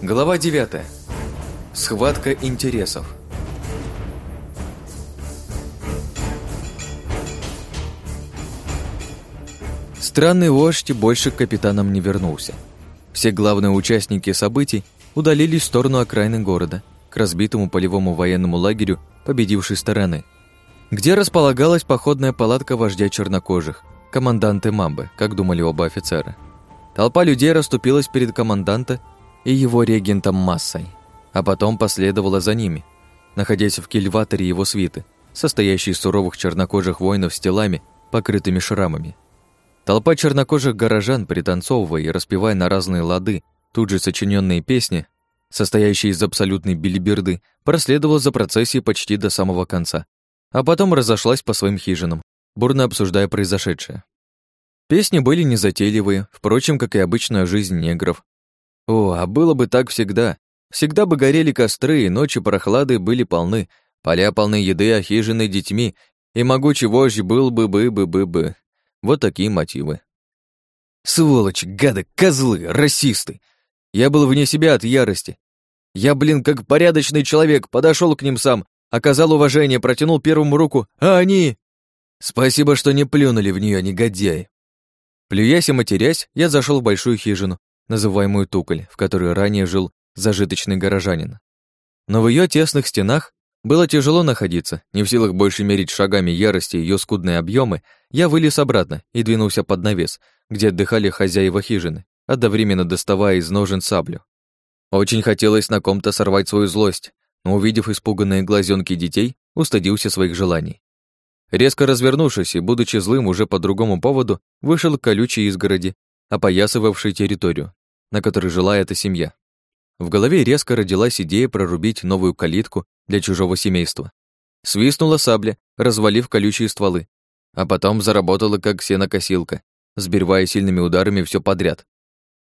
Глава 9. Схватка интересов. Странный вождь больше к капитанам не вернулся. Все главные участники событий удалились в сторону окраины города, к разбитому полевому военному лагерю победившей стороны, где располагалась походная палатка вождя чернокожих, команданты Мамбы, как думали оба офицера. Толпа людей расступилась перед команданта и его регентом массой, а потом последовала за ними, находясь в кильваторе его свиты, состоящей из суровых чернокожих воинов с телами, покрытыми шрамами. Толпа чернокожих горожан, пританцовывая и распевая на разные лады тут же сочиненные песни, состоящие из абсолютной билиберды, проследовала за процессией почти до самого конца, а потом разошлась по своим хижинам, бурно обсуждая произошедшее. Песни были незатейливые, впрочем, как и обычная жизнь негров, о, а было бы так всегда. Всегда бы горели костры, и ночи прохлады были полны, поля полны еды, а детьми, и могучий вождь был бы бы бы бы бы. Вот такие мотивы. Сволочь, гады, козлы, расисты. Я был вне себя от ярости. Я, блин, как порядочный человек, подошел к ним сам, оказал уважение, протянул первому руку, а они... Спасибо, что не плюнули в нее, негодяи. Плюясь и матерясь, я зашел в большую хижину, называемую Туколь, в которой ранее жил зажиточный горожанин. Но в ее тесных стенах было тяжело находиться, не в силах больше мерить шагами ярости ее скудные объемы, я вылез обратно и двинулся под навес, где отдыхали хозяева хижины, одновременно доставая из ножен саблю. Очень хотелось на ком-то сорвать свою злость, но, увидев испуганные глазенки детей, устыдился своих желаний. Резко развернувшись и, будучи злым уже по другому поводу, вышел к колючей изгороди, опоясывавшей территорию, на которой жила эта семья. В голове резко родилась идея прорубить новую калитку для чужого семейства. Свистнула сабля, развалив колючие стволы, а потом заработала как сенокосилка, сбивая сильными ударами все подряд.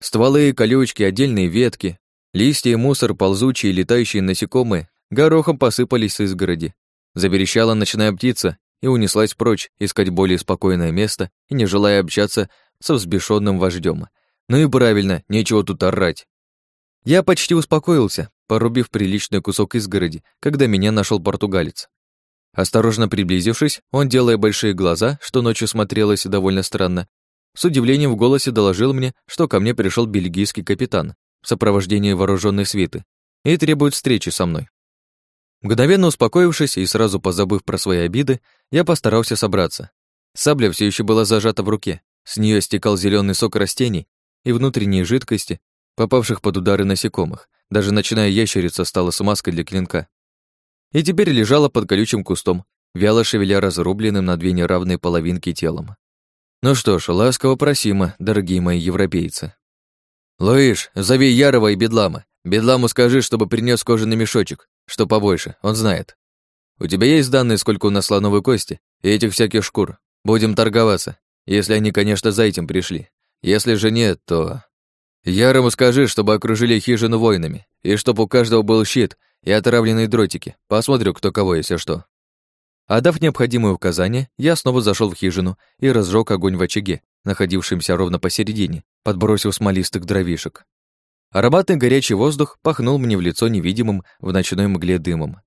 Стволы и колючки, отдельные ветки, листья и мусор, ползучие и летающие насекомые горохом посыпались с изгороди. Заверещала ночная птица и унеслась прочь искать более спокойное место и не желая общаться со взбешенным вождем, ну и правильно, нечего тут орать. Я почти успокоился, порубив приличный кусок изгороди, когда меня нашел португалец. Осторожно приблизившись, он, делая большие глаза, что ночью смотрелось довольно странно, с удивлением в голосе доложил мне, что ко мне пришел бельгийский капитан в сопровождении вооруженной свиты и требует встречи со мной. Мгновенно успокоившись и сразу позабыв про свои обиды, я постарался собраться. Сабля все еще была зажата в руке, с нее стекал зеленый сок растений, и внутренние жидкости, попавших под удары насекомых. Даже ночная ящерица стала смазкой для клинка. И теперь лежала под колючим кустом, вяло шевеля разрубленным на две неравные половинки телом. Ну что ж, ласково просимо, дорогие мои европейцы. Луиш, зови Ярова и Бедлама. Бедламу скажи, чтобы принес кожаный мешочек, что побольше, он знает. У тебя есть данные, сколько у нас слоновой кости и этих всяких шкур? Будем торговаться, если они, конечно, за этим пришли. Если же нет, то... Ярому скажи, чтобы окружили хижину воинами, и чтобы у каждого был щит и отравленные дротики. Посмотрю, кто кого, если что. Отдав необходимые указания, я снова зашел в хижину и разжег огонь в очаге, находившемся ровно посередине, подбросив смолистых дровишек. Ароматный горячий воздух пахнул мне в лицо невидимым в ночной мгле дымом.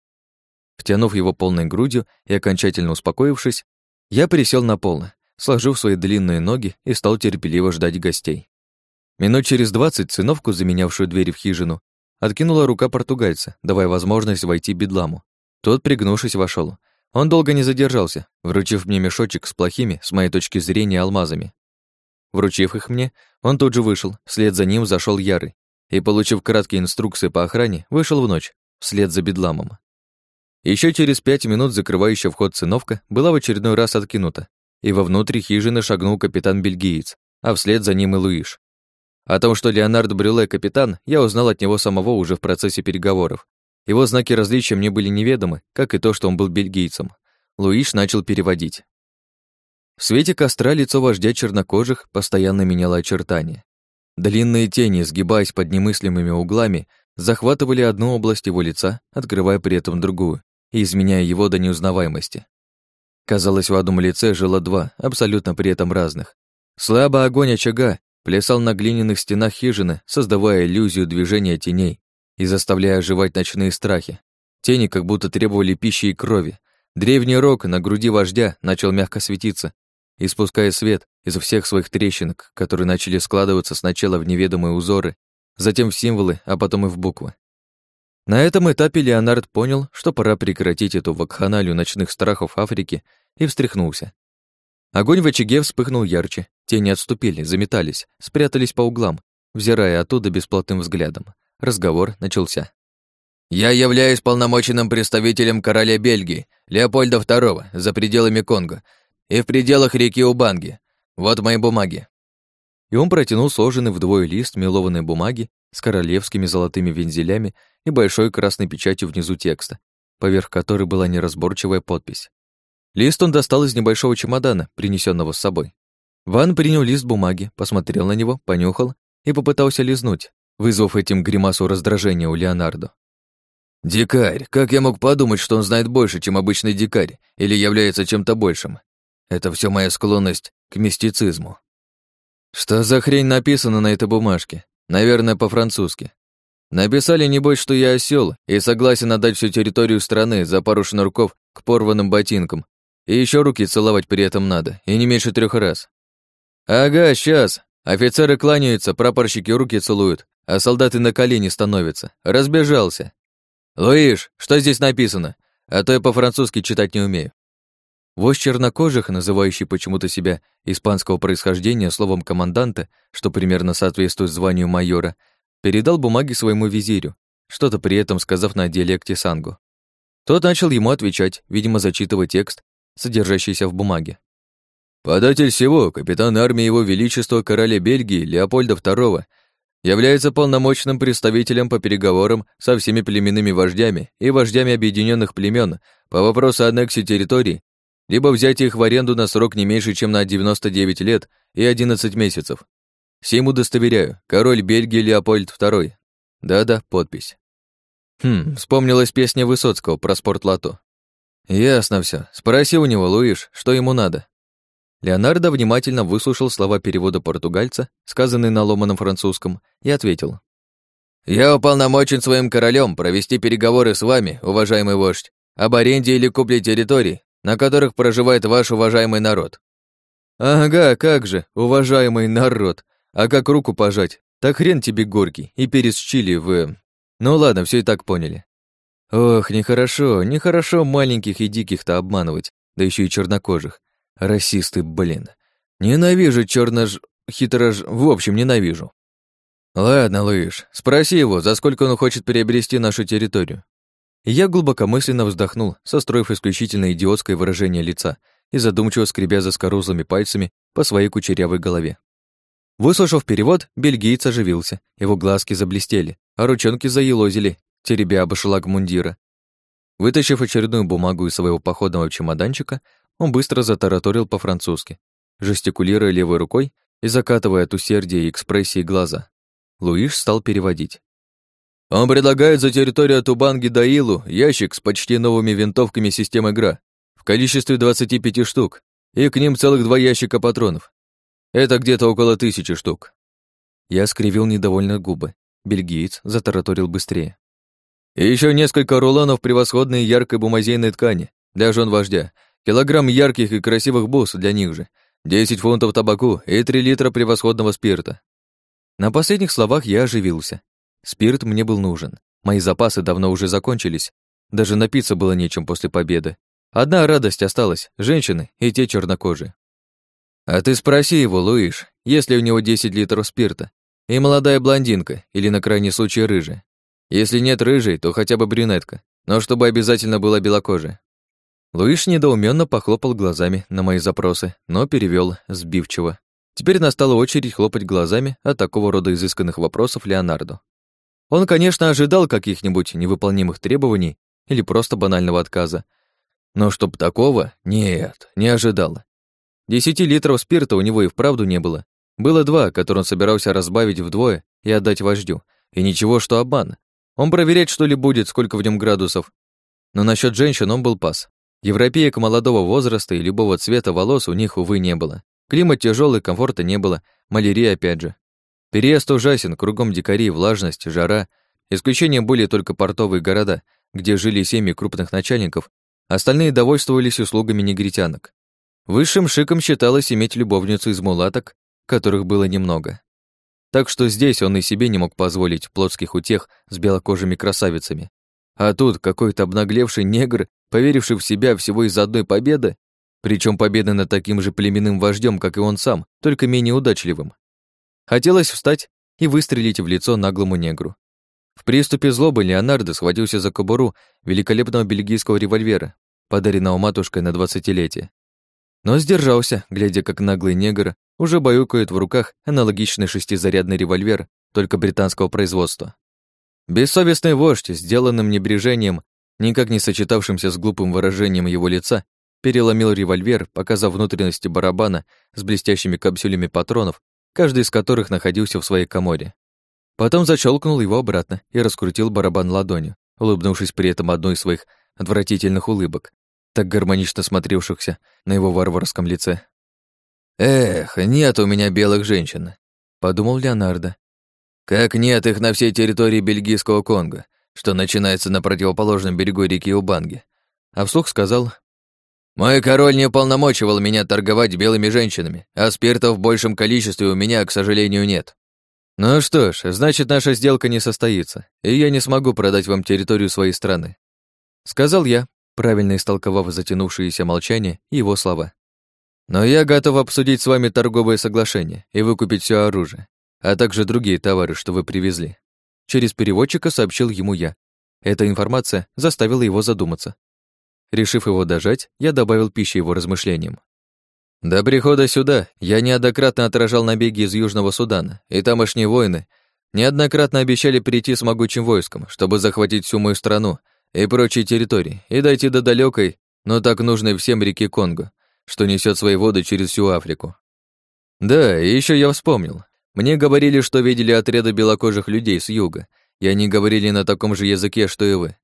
Втянув его полной грудью и окончательно успокоившись, я пересел на пол, сложив свои длинные ноги и стал терпеливо ждать гостей. Минут через двадцать сыновку, заменявшую дверь в хижину, откинула рука португальца, давая возможность войти бедламу. Тот, пригнувшись, вошел. Он долго не задержался, вручив мне мешочек с плохими, с моей точки зрения, алмазами. Вручив их мне, он тут же вышел, вслед за ним зашел Ярый и, получив краткие инструкции по охране, вышел в ночь, вслед за бедламом. Еще через пять минут закрывающая вход сыновка была в очередной раз откинута, и вовнутрь хижины шагнул капитан-бельгиец, а вслед за ним и Луиш. О том, что Леонард Брюле капитан, я узнал от него самого уже в процессе переговоров. Его знаки различия мне были неведомы, как и то, что он был бельгийцем. Луиш начал переводить. В свете костра лицо вождя чернокожих постоянно меняло очертания. Длинные тени, сгибаясь под немыслимыми углами, захватывали одну область его лица, открывая при этом другую и изменяя его до неузнаваемости. Казалось, в одном лице жило два, абсолютно при этом разных. Слабо огонь очага плясал на глиняных стенах хижины, создавая иллюзию движения теней и заставляя оживать ночные страхи. Тени как будто требовали пищи и крови. Древний рог на груди вождя начал мягко светиться, испуская свет из всех своих трещинок, которые начали складываться сначала в неведомые узоры, затем в символы, а потом и в буквы. На этом этапе Леонард понял, что пора прекратить эту вакханалию ночных страхов Африки, и встряхнулся. Огонь в очаге вспыхнул ярче, тени отступили, заметались, спрятались по углам, взирая оттуда бесплатным взглядом. Разговор начался. «Я являюсь полномоченным представителем короля Бельгии, Леопольда II, за пределами Конго и в пределах реки Убанги. Вот мои бумаги». И он протянул сложенный вдвое лист мелованной бумаги с королевскими золотыми вензелями и большой красной печатью внизу текста, поверх которой была неразборчивая подпись. Лист он достал из небольшого чемодана, принесенного с собой. Ван принял лист бумаги, посмотрел на него, понюхал и попытался лизнуть, вызвав этим гримасу раздражения у Леонардо. «Дикарь! Как я мог подумать, что он знает больше, чем обычный дикарь, или является чем-то большим? Это все моя склонность к мистицизму». «Что за хрень написано на этой бумажке? Наверное, по-французски. Написали, небось, что я осел и согласен отдать всю территорию страны за пару шнурков к порванным ботинкам. И еще руки целовать при этом надо, и не меньше трех раз. Ага, сейчас. Офицеры кланяются, прапорщики руки целуют, а солдаты на колени становятся. Разбежался. Луиш, что здесь написано? А то я по-французски читать не умею. Вождь чернокожих, называющий почему-то себя испанского происхождения словом команданта, что примерно соответствует званию майора, передал бумаги своему визирю, что-то при этом сказав на диалекте сангу. Тот начал ему отвечать, видимо, зачитывая текст, содержащийся в бумаге. Податель всего, капитан армии Его Величества короля Бельгии Леопольда II, является полномочным представителем по переговорам со всеми племенными вождями и вождями объединенных племен по вопросу аннексии территорий, либо взятия их в аренду на срок не меньше, чем на 99 лет и 11 месяцев. Сим удостоверяю, король Бельгии Леопольд II. Да-да, подпись. Хм, вспомнилась песня Высоцкого про спортлото. Ясно все. Спроси у него, Луиш, что ему надо. Леонардо внимательно выслушал слова перевода португальца, сказанные на ломаном французском, и ответил. «Я уполномочен своим королем провести переговоры с вами, уважаемый вождь, об аренде или купле территорий, на которых проживает ваш уважаемый народ». «Ага, как же, уважаемый народ. А как руку пожать? Так хрен тебе горький и перец чили в... Ну ладно, все и так поняли. Ох, нехорошо, нехорошо маленьких и диких-то обманывать, да еще и чернокожих. Расисты, блин. Ненавижу чернож... хитрож... В общем, ненавижу. Ладно, Лыж, спроси его, за сколько он хочет приобрести нашу территорию. Я глубокомысленно вздохнул, состроив исключительно идиотское выражение лица и задумчиво скребя за скорузлыми пальцами по своей кучерявой голове. Выслушав перевод, бельгиец оживился, его глазки заблестели, а ручонки заелозили, теребя обошлаг мундира. Вытащив очередную бумагу из своего походного чемоданчика, он быстро затараторил по-французски, жестикулируя левой рукой и закатывая от усердия и экспрессии глаза. Луиш стал переводить. «Он предлагает за территорию Тубанги Даилу ящик с почти новыми винтовками системы ГРА в количестве 25 штук, и к ним целых два ящика патронов. Это где-то около тысячи штук». Я скривил недовольно губы. Бельгиец затараторил быстрее. И еще несколько рулонов превосходной яркой бумазейной ткани для жен вождя, Килограмм ярких и красивых бус для них же, 10 фунтов табаку и 3 литра превосходного спирта. На последних словах я оживился. Спирт мне был нужен. Мои запасы давно уже закончились. Даже напиться было нечем после победы. Одна радость осталась — женщины и те чернокожие. А ты спроси его, Луиш, есть ли у него 10 литров спирта, и молодая блондинка, или на крайний случай рыжая. Если нет рыжей, то хотя бы брюнетка, но чтобы обязательно была белокожая. Луиш недоуменно похлопал глазами на мои запросы, но перевел сбивчиво. Теперь настала очередь хлопать глазами от такого рода изысканных вопросов Леонардо. Он, конечно, ожидал каких-нибудь невыполнимых требований или просто банального отказа. Но чтоб такого, нет, не ожидал. Десяти литров спирта у него и вправду не было. Было два, которые он собирался разбавить вдвое и отдать вождю. И ничего, что обман. Он проверять, что ли, будет, сколько в нем градусов. Но насчет женщин он был пас. Европеек молодого возраста и любого цвета волос у них, увы, не было. Климат тяжелый, комфорта не было, малярия опять же. Переезд ужасен, кругом дикари, влажность, жара. Исключением были только портовые города, где жили семьи крупных начальников, остальные довольствовались услугами негритянок. Высшим шиком считалось иметь любовницу из мулаток, которых было немного. Так что здесь он и себе не мог позволить плотских утех с белокожими красавицами. А тут какой-то обнаглевший негр, поверивший в себя всего из-за одной победы, причем победы над таким же племенным вождем, как и он сам, только менее удачливым. Хотелось встать и выстрелить в лицо наглому негру. В приступе злобы Леонардо схватился за кобуру великолепного бельгийского револьвера, подаренного матушкой на двадцатилетие. Но сдержался, глядя, как наглый негр уже баюкает в руках аналогичный шестизарядный револьвер, только британского производства. Бессовестный вождь, сделанным небрежением, никак не сочетавшимся с глупым выражением его лица, переломил револьвер, показав внутренности барабана с блестящими капсулями патронов каждый из которых находился в своей коморе. Потом защелкнул его обратно и раскрутил барабан ладонью, улыбнувшись при этом одной из своих отвратительных улыбок, так гармонично смотревшихся на его варварском лице. «Эх, нет у меня белых женщин», — подумал Леонардо. «Как нет их на всей территории бельгийского Конго, что начинается на противоположном берегу реки Убанги». А вслух сказал мой король не уполномочивал меня торговать белыми женщинами, а спирта в большем количестве у меня, к сожалению, нет. Ну что ж, значит, наша сделка не состоится, и я не смогу продать вам территорию своей страны. Сказал я, правильно истолковав затянувшееся молчание и его слова. Но я готов обсудить с вами торговое соглашение и выкупить все оружие, а также другие товары, что вы привезли. Через переводчика сообщил ему я. Эта информация заставила его задуматься. Решив его дожать, я добавил пищи его размышлениям. До прихода сюда я неоднократно отражал набеги из Южного Судана, и тамошние воины неоднократно обещали прийти с могучим войском, чтобы захватить всю мою страну и прочие территории, и дойти до далекой, но так нужной всем реки Конго, что несет свои воды через всю Африку. Да, и еще я вспомнил. Мне говорили, что видели отряды белокожих людей с юга, и они говорили на таком же языке, что и вы.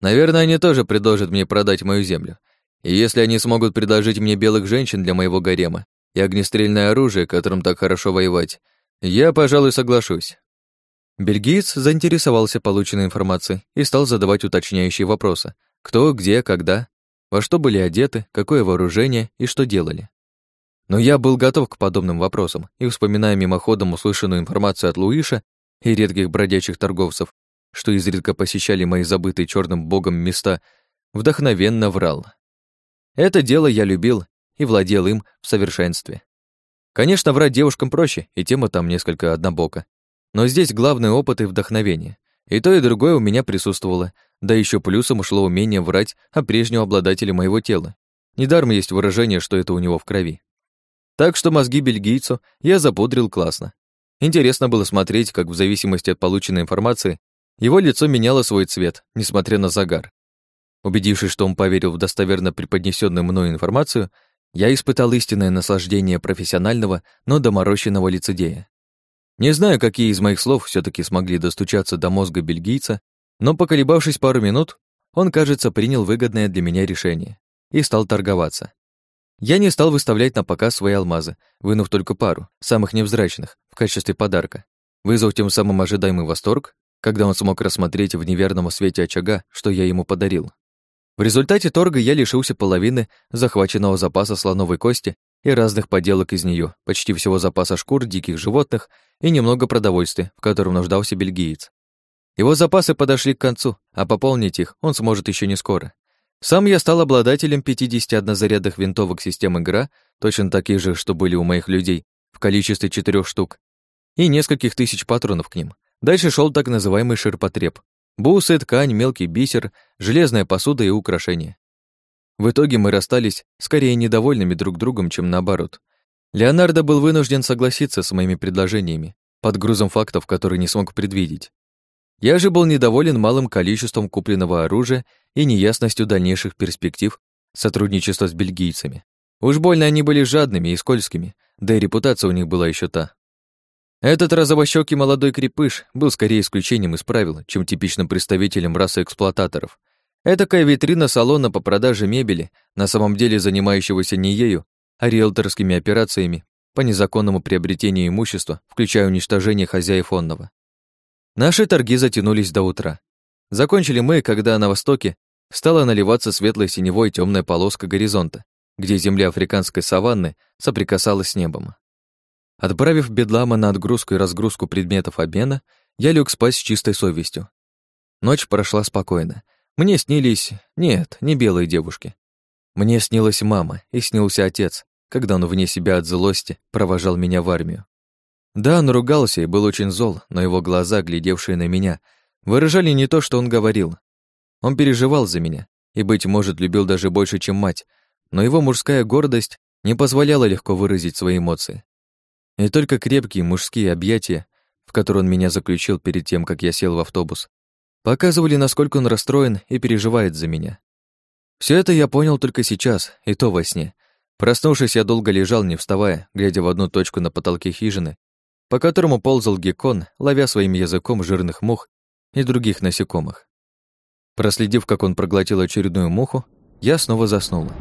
Наверное, они тоже предложат мне продать мою землю. И если они смогут предложить мне белых женщин для моего гарема и огнестрельное оружие, которым так хорошо воевать, я, пожалуй, соглашусь. Бельгиец заинтересовался полученной информацией и стал задавать уточняющие вопросы. Кто, где, когда, во что были одеты, какое вооружение и что делали. Но я был готов к подобным вопросам и, вспоминая мимоходом услышанную информацию от Луиша и редких бродячих торговцев, что изредка посещали мои забытые черным богом места, вдохновенно врал. Это дело я любил и владел им в совершенстве. Конечно, врать девушкам проще, и тема там несколько однобока. Но здесь главный опыт и вдохновение. И то, и другое у меня присутствовало, да еще плюсом ушло умение врать о прежнем обладателе моего тела. Недаром есть выражение, что это у него в крови. Так что мозги бельгийцу я запудрил классно. Интересно было смотреть, как в зависимости от полученной информации его лицо меняло свой цвет, несмотря на загар. Убедившись, что он поверил в достоверно преподнесенную мною информацию, я испытал истинное наслаждение профессионального, но доморощенного лицедея. Не знаю, какие из моих слов все таки смогли достучаться до мозга бельгийца, но, поколебавшись пару минут, он, кажется, принял выгодное для меня решение и стал торговаться. Я не стал выставлять на показ свои алмазы, вынув только пару, самых невзрачных, в качестве подарка, вызвав тем самым ожидаемый восторг когда он смог рассмотреть в неверном свете очага, что я ему подарил. В результате торга я лишился половины захваченного запаса слоновой кости и разных поделок из нее, почти всего запаса шкур диких животных и немного продовольствия, в котором нуждался бельгиец. Его запасы подошли к концу, а пополнить их он сможет еще не скоро. Сам я стал обладателем 51 зарядных винтовок системы ГРА, точно таких же, что были у моих людей, в количестве четырех штук, и нескольких тысяч патронов к ним. Дальше шел так называемый ширпотреб. Бусы, ткань, мелкий бисер, железная посуда и украшения. В итоге мы расстались скорее недовольными друг другом, чем наоборот. Леонардо был вынужден согласиться с моими предложениями, под грузом фактов, которые не смог предвидеть. Я же был недоволен малым количеством купленного оружия и неясностью дальнейших перспектив сотрудничества с бельгийцами. Уж больно они были жадными и скользкими, да и репутация у них была еще та. Этот розовощёкий молодой крепыш был скорее исключением из правил, чем типичным представителем расы эксплуататоров. Этакая витрина салона по продаже мебели, на самом деле занимающегося не ею, а риэлторскими операциями, по незаконному приобретению имущества, включая уничтожение хозяев онного. Наши торги затянулись до утра. Закончили мы, когда на востоке стала наливаться светлой синевой темная полоска горизонта, где земля африканской саванны соприкасалась с небом. Отправив бедлама на отгрузку и разгрузку предметов обмена, я лег спать с чистой совестью. Ночь прошла спокойно. Мне снились... Нет, не белые девушки. Мне снилась мама и снился отец, когда он вне себя от злости провожал меня в армию. Да, он ругался и был очень зол, но его глаза, глядевшие на меня, выражали не то, что он говорил. Он переживал за меня и, быть может, любил даже больше, чем мать, но его мужская гордость не позволяла легко выразить свои эмоции. И только крепкие мужские объятия, в которые он меня заключил перед тем, как я сел в автобус, показывали, насколько он расстроен и переживает за меня. Все это я понял только сейчас, и то во сне. Проснувшись, я долго лежал, не вставая, глядя в одну точку на потолке хижины, по которому ползал геккон, ловя своим языком жирных мух и других насекомых. Проследив, как он проглотил очередную муху, я снова заснула.